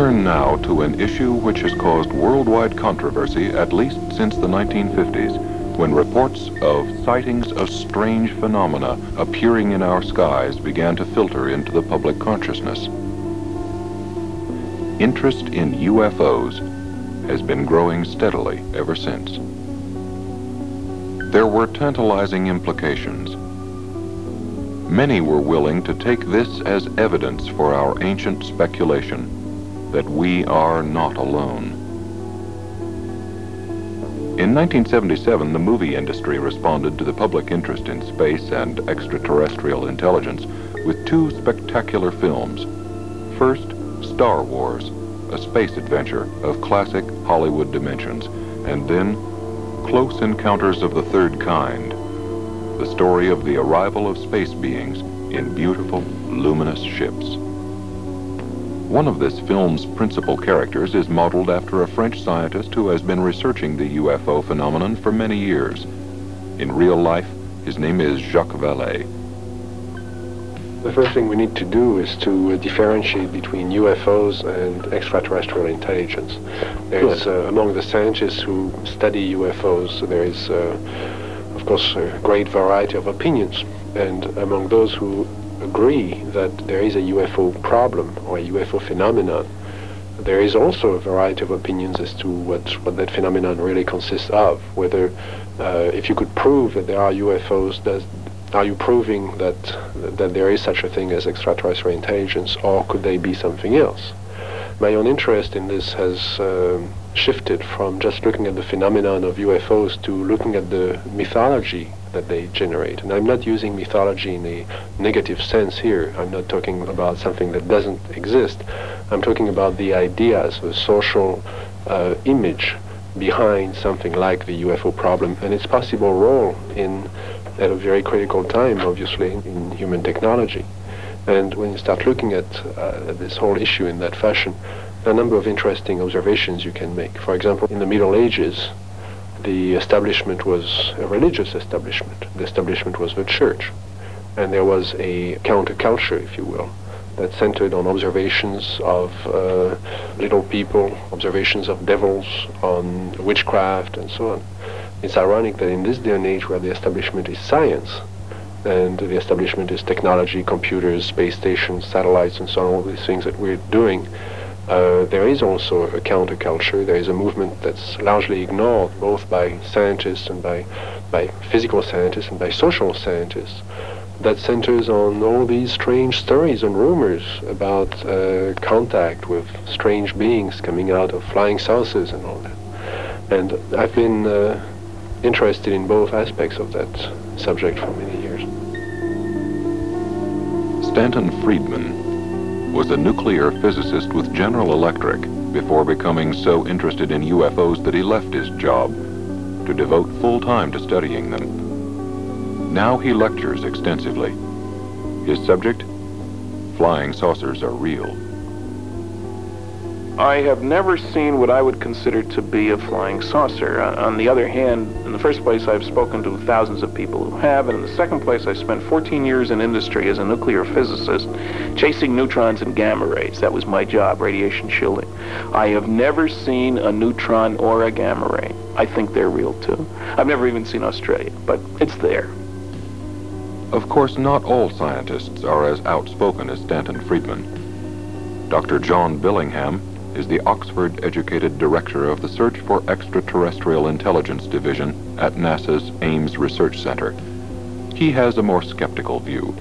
turn now to an issue which has caused worldwide controversy at least since the 1950s, when reports of sightings of strange phenomena appearing in our skies began to filter into the public consciousness. Interest in UFOs has been growing steadily ever since. There were tantalizing implications. Many were willing to take this as evidence for our ancient speculation that we are not alone. In 1977, the movie industry responded to the public interest in space and extraterrestrial intelligence with two spectacular films. First, Star Wars, a space adventure of classic Hollywood dimensions, and then Close Encounters of the Third Kind, the story of the arrival of space beings in beautiful, luminous ships. One of this film's principal characters is modeled after a French scientist who has been researching the UFO phenomenon for many years. In real life, his name is Jacques Vallée. The first thing we need to do is to uh, differentiate between UFOs and extraterrestrial intelligence. There is, uh, among the scientists who study UFOs, there is, uh, of course, a great variety of opinions. And among those who agree that there is a UFO problem or a UFO phenomenon, there is also a variety of opinions as to what, what that phenomenon really consists of. Whether, uh, if you could prove that there are UFOs, does, are you proving that, that there is such a thing as extraterrestrial intelligence, or could they be something else? My own interest in this has uh, shifted from just looking at the phenomenon of UFOs to looking at the mythology that they generate. And I'm not using mythology in a negative sense here. I'm not talking about something that doesn't exist. I'm talking about the ideas, the social uh, image behind something like the UFO problem and its possible role in at a very critical time, obviously, in human technology. And when you start looking at uh, this whole issue in that fashion, a number of interesting observations you can make. For example, in the Middle Ages, the establishment was a religious establishment. The establishment was the church. And there was a counterculture, if you will, that centered on observations of uh, little people, observations of devils, on witchcraft, and so on. It's ironic that in this day and age where the establishment is science, and the establishment is technology, computers, space stations, satellites, and so on, all these things that we're doing, uh, there is also a counterculture. There is a movement that's largely ignored both by scientists and by, by physical scientists and by social scientists that centers on all these strange stories and rumors about uh, contact with strange beings coming out of flying saucers and all that. And I've been uh, interested in both aspects of that subject for many years. Stanton Friedman was a nuclear physicist with General Electric before becoming so interested in UFOs that he left his job to devote full time to studying them. Now he lectures extensively. His subject? Flying saucers are real. I have never seen what I would consider to be a flying saucer. Uh, on the other hand, in the first place, I've spoken to thousands of people who have, and in the second place, I spent 14 years in industry as a nuclear physicist, chasing neutrons and gamma rays. That was my job, radiation shielding. I have never seen a neutron or a gamma ray. I think they're real too. I've never even seen Australia, but it's there. Of course, not all scientists are as outspoken as Stanton Friedman. Dr. John Billingham is the Oxford-educated director of the Search for Extraterrestrial Intelligence Division at NASA's Ames Research Center. He has a more skeptical view.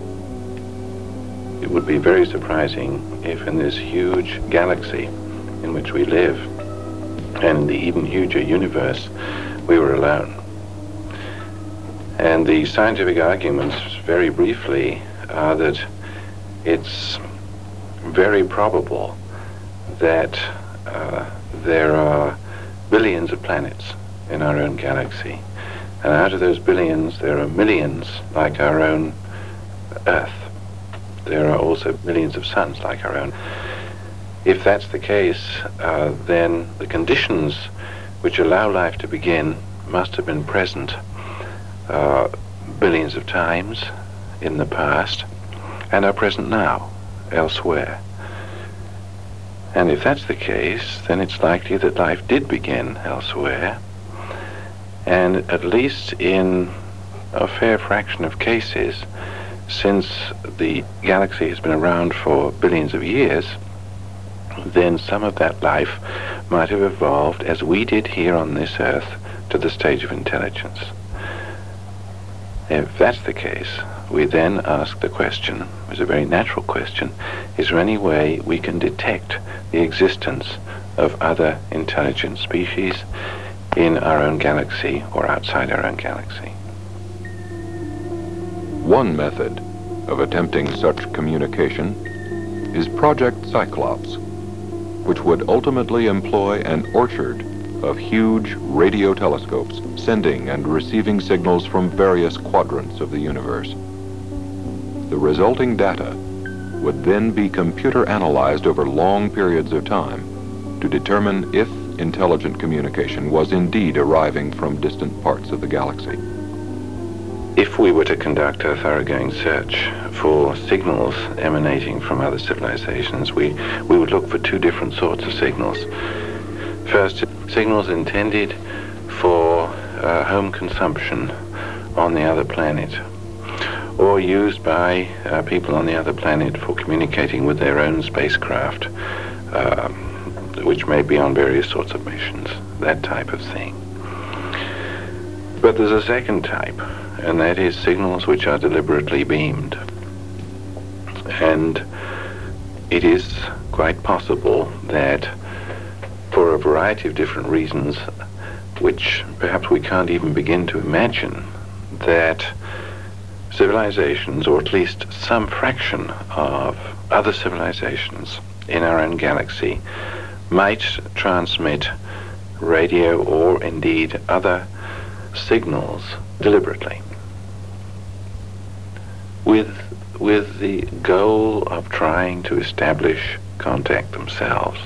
It would be very surprising if in this huge galaxy in which we live, and the even huger universe, we were alone. And the scientific arguments, very briefly, are that it's very probable that uh, there are billions of planets in our own galaxy. And out of those billions, there are millions like our own Earth. There are also millions of suns like our own. If that's the case, uh, then the conditions which allow life to begin must have been present uh, billions of times in the past and are present now elsewhere. And if that's the case, then it's likely that life did begin elsewhere. And at least in a fair fraction of cases, since the galaxy has been around for billions of years, then some of that life might have evolved as we did here on this Earth to the stage of intelligence. If that's the case, we then ask the question, it's a very natural question, is there any way we can detect the existence of other intelligent species in our own galaxy or outside our own galaxy? One method of attempting such communication is Project Cyclops, which would ultimately employ an orchard of huge radio telescopes sending and receiving signals from various quadrants of the universe. The resulting data would then be computer analyzed over long periods of time to determine if intelligent communication was indeed arriving from distant parts of the galaxy. If we were to conduct a thoroughgoing search for signals emanating from other civilizations, we, we would look for two different sorts of signals. First, signals intended for uh, home consumption on the other planet or used by uh, people on the other planet for communicating with their own spacecraft, uh, which may be on various sorts of missions, that type of thing. But there's a second type, and that is signals which are deliberately beamed. And it is quite possible that for a variety of different reasons, which perhaps we can't even begin to imagine, that civilizations, or at least some fraction of other civilizations in our own galaxy, might transmit radio or indeed other signals deliberately with with the goal of trying to establish contact themselves.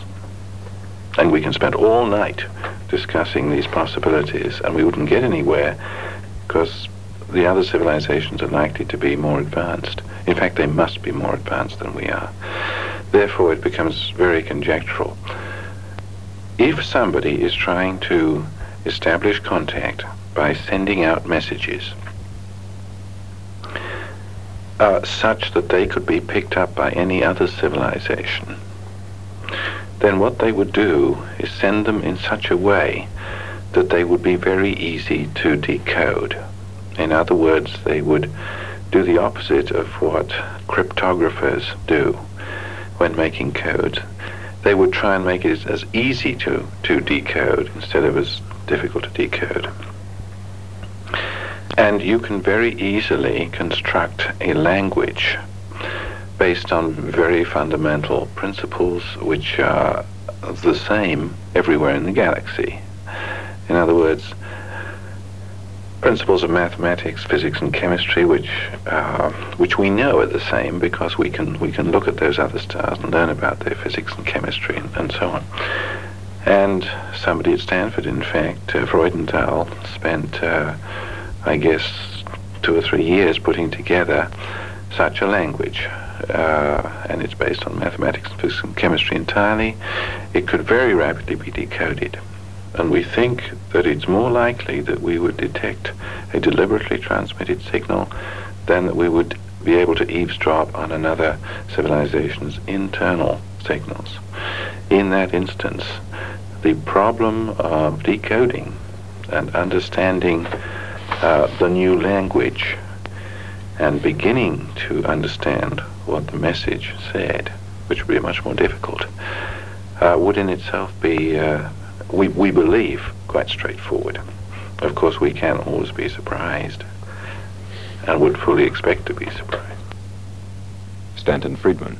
And we can spend all night discussing these possibilities, and we wouldn't get anywhere because the other civilizations are likely to be more advanced. In fact, they must be more advanced than we are. Therefore, it becomes very conjectural. If somebody is trying to establish contact by sending out messages uh, such that they could be picked up by any other civilization, then what they would do is send them in such a way that they would be very easy to decode. In other words, they would do the opposite of what cryptographers do when making codes. They would try and make it as easy to, to decode instead of as difficult to decode. And you can very easily construct a language based on very fundamental principles which are the same everywhere in the galaxy. In other words, principles of mathematics, physics, and chemistry, which uh, which we know are the same because we can we can look at those other stars and learn about their physics and chemistry and, and so on. And somebody at Stanford, in fact, uh, Freudenthal, spent, uh, I guess, two or three years putting together such a language. Uh, and it's based on mathematics, physics, and chemistry entirely. It could very rapidly be decoded. And we think that it's more likely that we would detect a deliberately transmitted signal than that we would be able to eavesdrop on another civilization's internal signals. In that instance, the problem of decoding and understanding uh, the new language and beginning to understand what the message said, which would be much more difficult, uh, would in itself be uh, we, we believe, quite straightforward. Of course, we can always be surprised and would fully expect to be surprised. Stanton Friedman.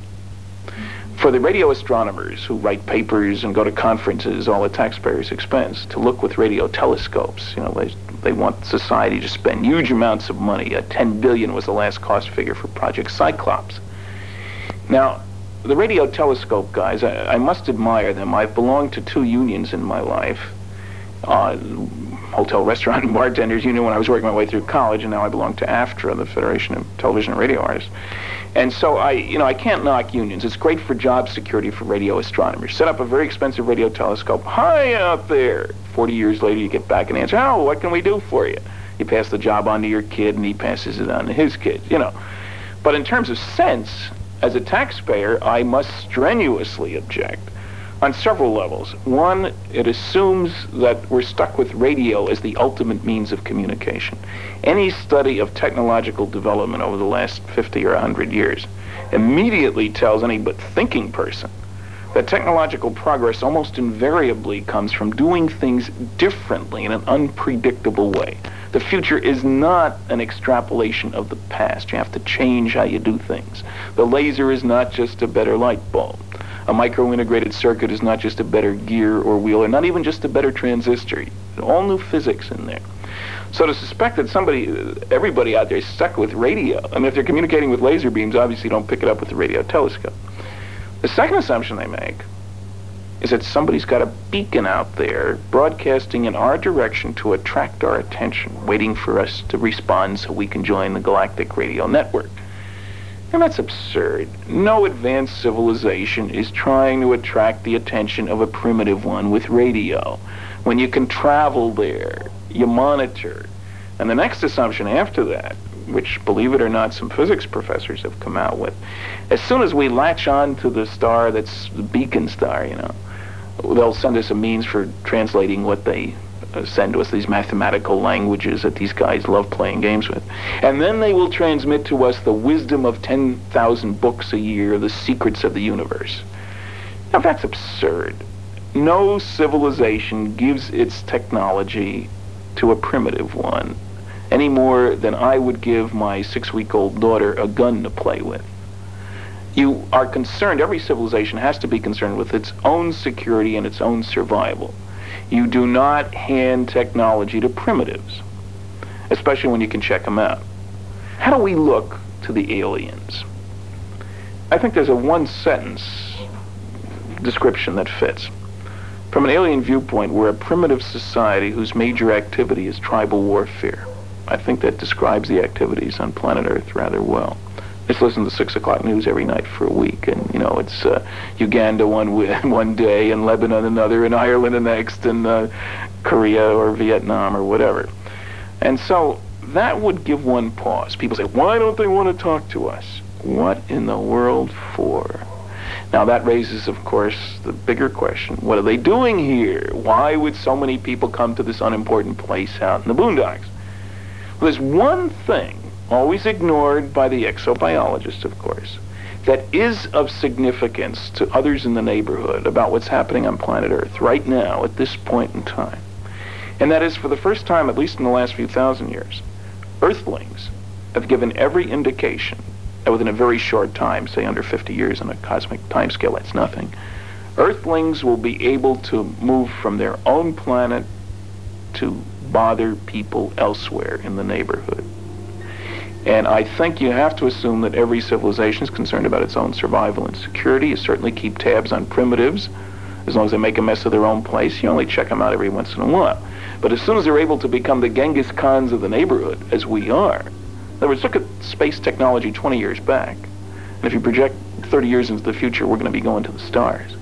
For the radio astronomers who write papers and go to conferences all at taxpayers' expense to look with radio telescopes, you know, they, they want society to spend huge amounts of money. Uh, 10 billion was the last cost figure for Project Cyclops. Now, the radio telescope guys, I, I, must admire them. I've belonged to two unions in my life. Uh, Hotel, Restaurant, and Bartenders Union when I was working my way through college, and now I belong to AFTRA, the Federation of Television and Radio Artists. And so I, you know, I can't knock unions. It's great for job security for radio astronomers. Set up a very expensive radio telescope high out there. 40 years later, you get back and answer, oh, what can we do for you? You pass the job on to your kid, and he passes it on to his kid, you know. But in terms of sense, as a taxpayer, I must strenuously object on several levels. One, it assumes that we're stuck with radio as the ultimate means of communication. Any study of technological development over the last 50 or 100 years immediately tells any but thinking person that technological progress almost invariably comes from doing things differently in an unpredictable way. The future is not an extrapolation of the past. You have to change how you do things. The laser is not just a better light bulb. A micro-integrated circuit is not just a better gear or wheel, or not even just a better transistor. All new physics in there. So to suspect that somebody, everybody out there is stuck with radio, I mean, if they're communicating with laser beams, obviously don't pick it up with the radio telescope. The second assumption they make is that somebody's got a beacon out there broadcasting in our direction to attract our attention, waiting for us to respond so we can join the galactic radio network. And that's absurd. No advanced civilization is trying to attract the attention of a primitive one with radio. When you can travel there, you monitor. And the next assumption after that, which, believe it or not, some physics professors have come out with, as soon as we latch on to the star that's the beacon star, you know, they'll send us a means for translating what they uh, send to us these mathematical languages that these guys love playing games with. And then they will transmit to us the wisdom of 10,000 books a year, the secrets of the universe. Now, that's absurd. No civilization gives its technology to a primitive one any more than I would give my six-week-old daughter a gun to play with. You are concerned, every civilization has to be concerned with its own security and its own survival. You do not hand technology to primitives, especially when you can check them out. How do we look to the aliens? I think there's a one sentence description that fits. From an alien viewpoint, we're a primitive society whose major activity is tribal warfare. I think that describes the activities on planet Earth rather well just listen to the six o'clock news every night for a week, and you know it's uh, Uganda one one day, and Lebanon another, and Ireland the next, and uh, Korea or Vietnam or whatever. And so that would give one pause. People say, why don't they want to talk to us? What in the world for? Now that raises, of course, the bigger question: What are they doing here? Why would so many people come to this unimportant place out in the boondocks? Well, there's one thing always ignored by the exobiologists, of course, that is of significance to others in the neighborhood about what's happening on planet Earth right now at this point in time. And that is, for the first time, at least in the last few thousand years, Earthlings have given every indication that within a very short time, say under 50 years on a cosmic timescale, that's nothing, Earthlings will be able to move from their own planet to bother people elsewhere in the neighborhood. And I think you have to assume that every civilization is concerned about its own survival and security. You certainly keep tabs on primitives. As long as they make a mess of their own place, you only check them out every once in a while. But as soon as they're able to become the Genghis Khans of the neighborhood, as we are, in other words, look at space technology 20 years back. And if you project 30 years into the future, we're going to be going to the stars.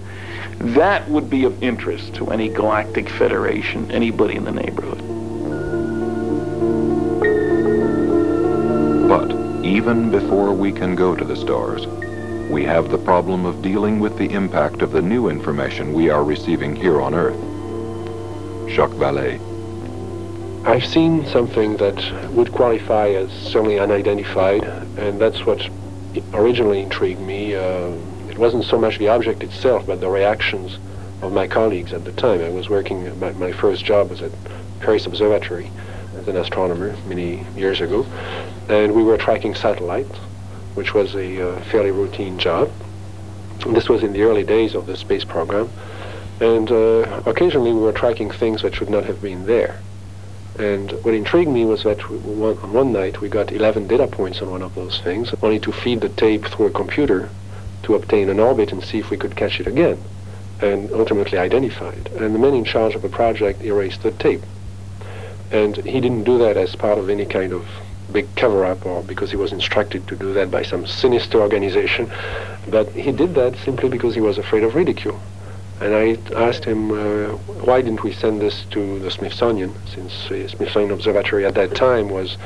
That would be of interest to any galactic federation, anybody in the neighborhood. Even before we can go to the stars, we have the problem of dealing with the impact of the new information we are receiving here on Earth. Jacques Vallée. I've seen something that would qualify as certainly unidentified, and that's what originally intrigued me. Uh, it wasn't so much the object itself, but the reactions of my colleagues at the time. I was working, my, my first job was at Paris Observatory as an astronomer many years ago, and we were tracking satellites, which was a uh, fairly routine job. This was in the early days of the space program, and uh, occasionally we were tracking things that should not have been there. And what intrigued me was that one, on one night we got 11 data points on one of those things, only to feed the tape through a computer to obtain an orbit and see if we could catch it again, and ultimately identified. And the man in charge of the project erased the tape. And he didn't do that as part of any kind of big cover-up or because he was instructed to do that by some sinister organization. But he did that simply because he was afraid of ridicule. And I asked him, uh, why didn't we send this to the Smithsonian, since the Smithsonian Observatory at that time was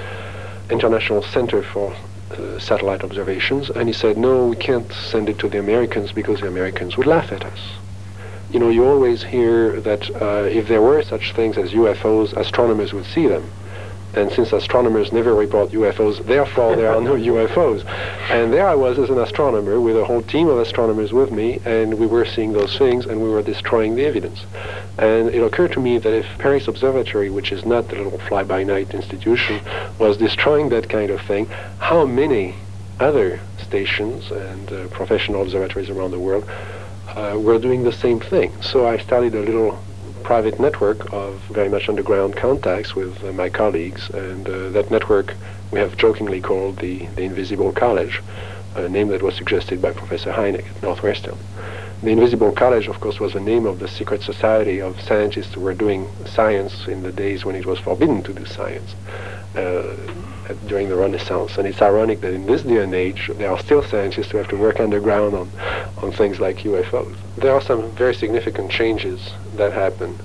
International Center for uh, Satellite Observations. And he said, no, we can't send it to the Americans because the Americans would laugh at us. You know, you always hear that uh, if there were such things as UFOs, astronomers would see them. And since astronomers never report UFOs, therefore there are no UFOs. And there I was as an astronomer with a whole team of astronomers with me, and we were seeing those things and we were destroying the evidence. And it occurred to me that if Paris Observatory, which is not the little fly-by-night institution, was destroying that kind of thing, how many other stations and uh, professional observatories around the world uh, were doing the same thing? So I started a little private network of very much underground contacts with uh, my colleagues, and uh, that network we have jokingly called the, the Invisible College, a name that was suggested by Professor Hynek at Northwestern. The Invisible College, of course, was the name of the secret society of scientists who were doing science in the days when it was forbidden to do science. Uh, during the Renaissance. And it's ironic that in this day and age, there are still scientists who have to work underground on, on things like UFOs. There are some very significant changes that happen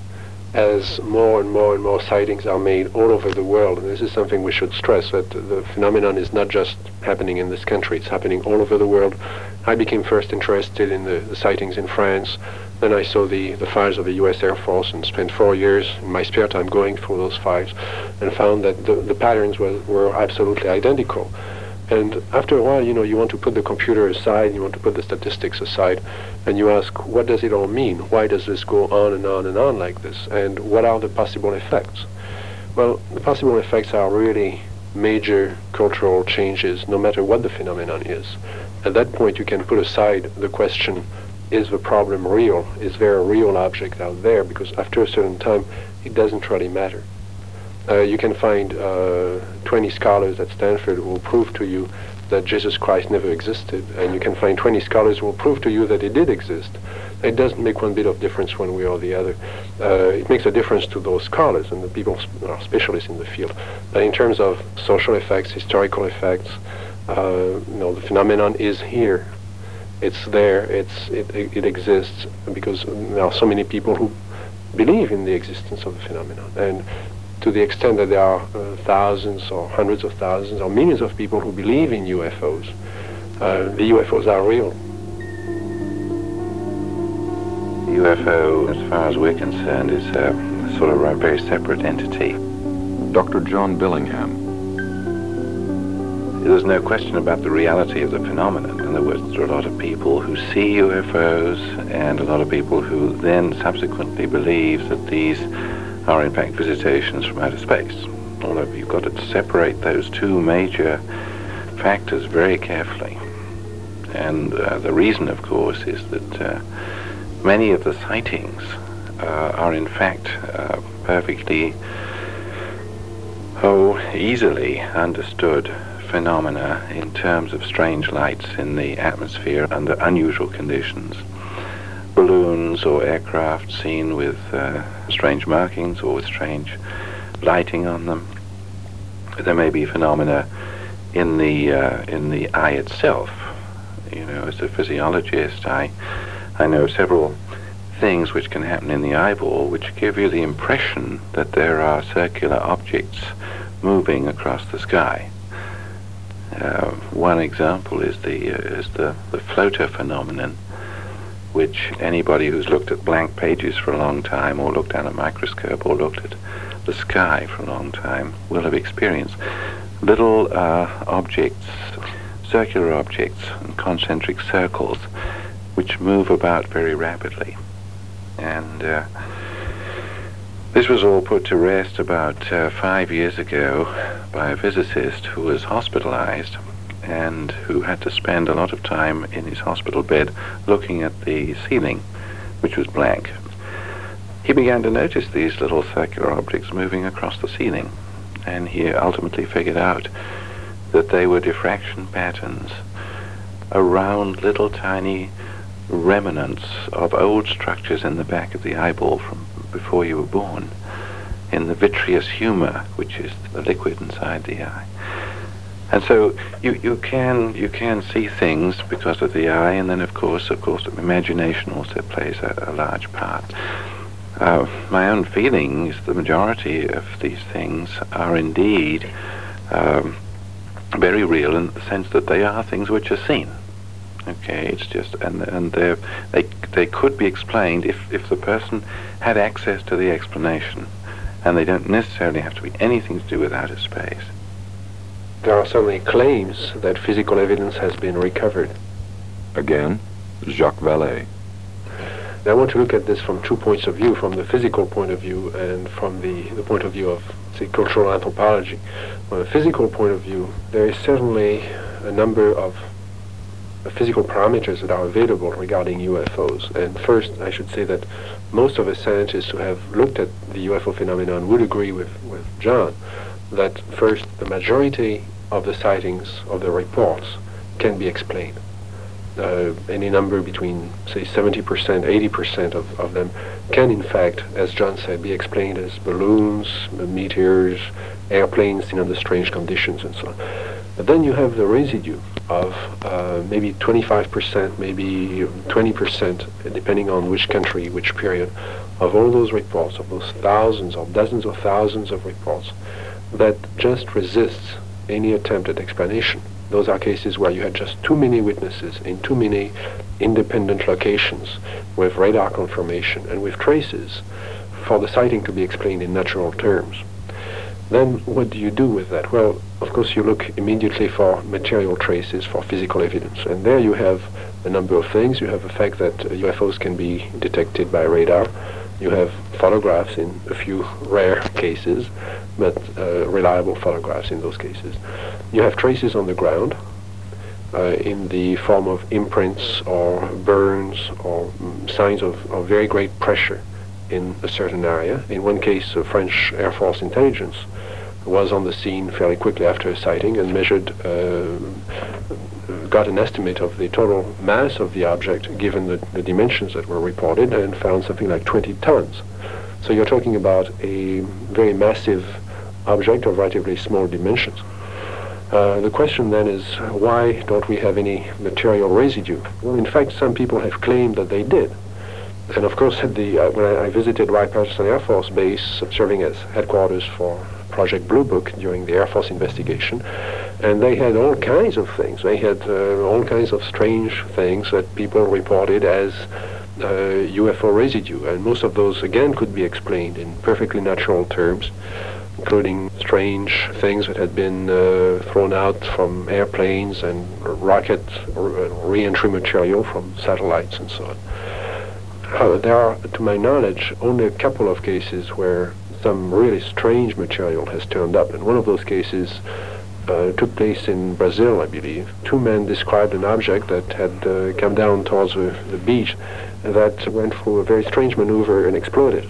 as more and more and more sightings are made all over the world. And this is something we should stress, that the phenomenon is not just happening in this country, it's happening all over the world. I became first interested in the, the sightings in France, then I saw the, the files of the U.S. Air Force and spent four years in my spare time going through those files and found that the, the patterns were, were absolutely identical. And after a while, you know, you want to put the computer aside, you want to put the statistics aside, and you ask, what does it all mean? Why does this go on and on and on like this? And what are the possible effects? Well, the possible effects are really major cultural changes, no matter what the phenomenon is. At that point, you can put aside the question, is the problem real? Is there a real object out there? Because after a certain time, it doesn't really matter. Uh, you can find uh, 20 scholars at Stanford who will prove to you that Jesus Christ never existed, and you can find 20 scholars who will prove to you that he did exist. It doesn't make one bit of difference one way or the other. Uh, it makes a difference to those scholars and the people who are specialists in the field. But in terms of social effects, historical effects, uh, you know, the phenomenon is here it's there, it's, it, it exists because there are so many people who believe in the existence of the phenomenon. And to the extent that there are uh, thousands or hundreds of thousands or millions of people who believe in UFOs, uh, the UFOs are real. UFO, as far as we're concerned, is a, sort of a very separate entity. Dr. John Billingham, there's no question about the reality of the phenomenon. In other words, there are a lot of people who see UFOs and a lot of people who then subsequently believe that these are in fact visitations from outer space. Although you've got to separate those two major factors very carefully. And uh, the reason, of course, is that uh, many of the sightings uh, are in fact uh, perfectly, oh, easily understood phenomena in terms of strange lights in the atmosphere under unusual conditions. Balloons or aircraft seen with uh, strange markings or with strange lighting on them. There may be phenomena in the uh, in the eye itself. You know, as a physiologist, I I know several things which can happen in the eyeball which give you the impression that there are circular objects moving across the sky. Uh, one example is the uh, is the, the floater phenomenon, which anybody who's looked at blank pages for a long time, or looked at a microscope, or looked at the sky for a long time, will have experienced. Little uh, objects, circular objects, and concentric circles, which move about very rapidly, and uh, this was all put to rest about uh, five years ago by a physicist who was hospitalized and who had to spend a lot of time in his hospital bed looking at the ceiling, which was blank. He began to notice these little circular objects moving across the ceiling, and he ultimately figured out that they were diffraction patterns around little tiny remnants of old structures in the back of the eyeball from before you were born in the vitreous humor, which is the liquid inside the eye. And so you, you can you can see things because of the eye, and then of course of course imagination also plays a, a large part. Uh, my own feeling is the majority of these things are indeed um, very real in the sense that they are things which are seen. Okay, it's just and and they they they could be explained if if the person had access to the explanation, and they don't necessarily have to be anything to do with outer space there are certainly claims that physical evidence has been recovered. Again, Jacques Vallée. Now, I want to look at this from two points of view, from the physical point of view and from the, the point of view of, say, cultural anthropology. From a physical point of view, there is certainly a number of uh, physical parameters that are available regarding UFOs. And first, I should say that most of the scientists who have looked at the UFO phenomenon would agree with, with John that first, the majority of the sightings of the reports can be explained. Uh, any number between, say, 70%, 80% of, of them can, in fact, as John said, be explained as balloons, meteors, airplanes seen under strange conditions, and so on. But then you have the residue of uh, maybe 25%, maybe 20%, depending on which country, which period, of all those reports, of those thousands or dozens of thousands of reports, that just resists any attempt at explanation. Those are cases where you had just too many witnesses in too many independent locations with radar confirmation and with traces for the sighting to be explained in natural terms. Then what do you do with that? Well, of course, you look immediately for material traces, for physical evidence. And there you have a number of things. You have the fact that uh, UFOs can be detected by radar. You have photographs in a few rare cases but uh, reliable photographs in those cases. You have traces on the ground uh, in the form of imprints or burns or um, signs of, of, very great pressure in a certain area. In one case, the French Air Force intelligence was on the scene fairly quickly after a sighting and measured, uh, got an estimate of the total mass of the object given the, the dimensions that were reported and found something like 20 tons. So you're talking about a very massive object of relatively small dimensions. Uh, the question then is, why don't we have any material residue? Well, in fact, some people have claimed that they did. And of course, the, uh, when I, I visited Wright-Patterson Air Force Base, serving as headquarters for Project Blue Book during the Air Force investigation, and they had all kinds of things. They had uh, all kinds of strange things that people reported as uh, UFO residue, and most of those, again, could be explained in perfectly natural terms including strange things that had been uh, thrown out from airplanes and rocket re-entry material from satellites and so on. Uh, there are, to my knowledge, only a couple of cases where some really strange material has turned up, and one of those cases uh, took place in Brazil, I believe. Two men described an object that had uh, come down towards the, the beach that went through a very strange maneuver and exploded.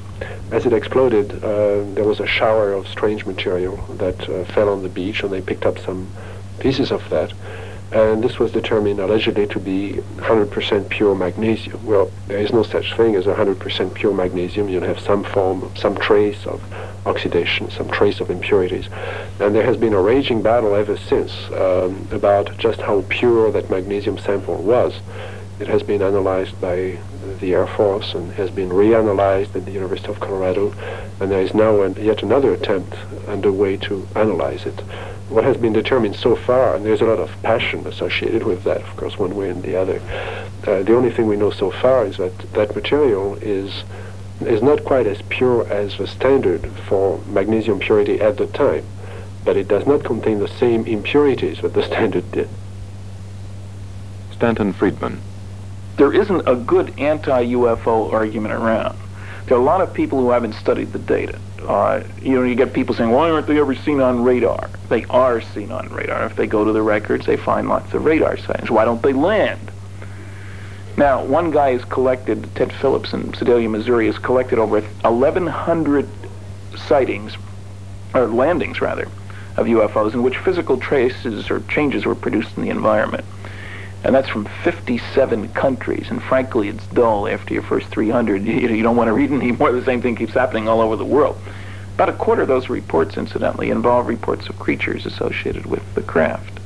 As it exploded, uh, there was a shower of strange material that uh, fell on the beach, and they picked up some pieces of that. And this was determined allegedly to be 100% pure magnesium. Well, there is no such thing as 100% pure magnesium. You'll have some form, some trace of oxidation, some trace of impurities. And there has been a raging battle ever since um, about just how pure that magnesium sample was. It has been analyzed by the Air Force and has been reanalyzed at the University of Colorado, and there is now an, yet another attempt underway to analyze it. What has been determined so far, and there's a lot of passion associated with that, of course, one way and the other. Uh, the only thing we know so far is that that material is is not quite as pure as the standard for magnesium purity at the time, but it does not contain the same impurities that the standard did. Stanton Friedman there isn't a good anti-UFO argument around. There are a lot of people who haven't studied the data. Uh, you know, you get people saying, why aren't they ever seen on radar? They are seen on radar. If they go to the records, they find lots of radar sightings. Why don't they land? Now, one guy has collected, Ted Phillips in Sedalia, Missouri, has collected over 1,100 sightings, or landings rather, of UFOs in which physical traces or changes were produced in the environment and that's from 57 countries. And frankly, it's dull after your first 300. You, you don't want to read anymore. The same thing keeps happening all over the world. About a quarter of those reports, incidentally, involve reports of creatures associated with the craft.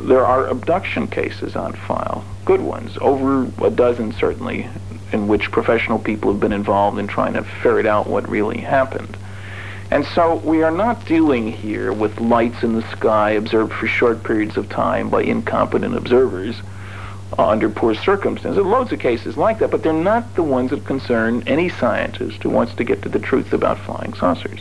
There are abduction cases on file, good ones, over a dozen certainly, in which professional people have been involved in trying to ferret out what really happened. And so we are not dealing here with lights in the sky observed for short periods of time by incompetent observers uh, under poor circumstances. There are loads of cases like that, but they're not the ones that concern any scientist who wants to get to the truth about flying saucers.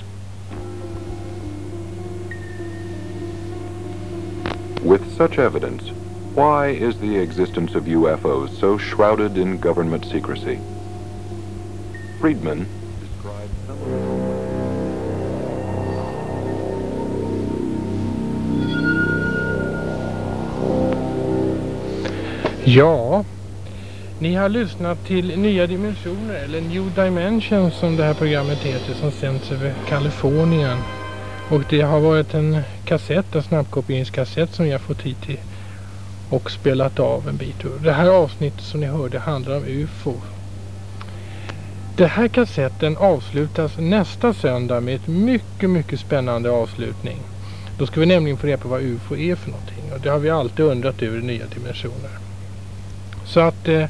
With such evidence, why is the existence of UFOs so shrouded in government secrecy? Friedman Ja, ni har lyssnat till Nya Dimensioner eller New Dimensions som det här programmet heter som sänds över Kalifornien. Och det har varit en kassett, en snabbkopieringskassett som jag fått hit till och spelat av en bit ur. Det här avsnittet som ni hörde handlar om UFO. Den här kassetten avslutas nästa söndag med ett mycket, mycket spännande avslutning. Då ska vi nämligen få reda på vad UFO är för någonting och det har vi alltid undrat över i nya dimensioner. Så att eh,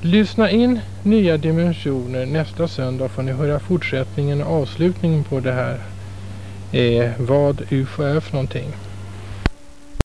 lyssna in nya dimensioner nästa söndag får ni höra fortsättningen och avslutningen på det här. Eh, vad UFO är för någonting.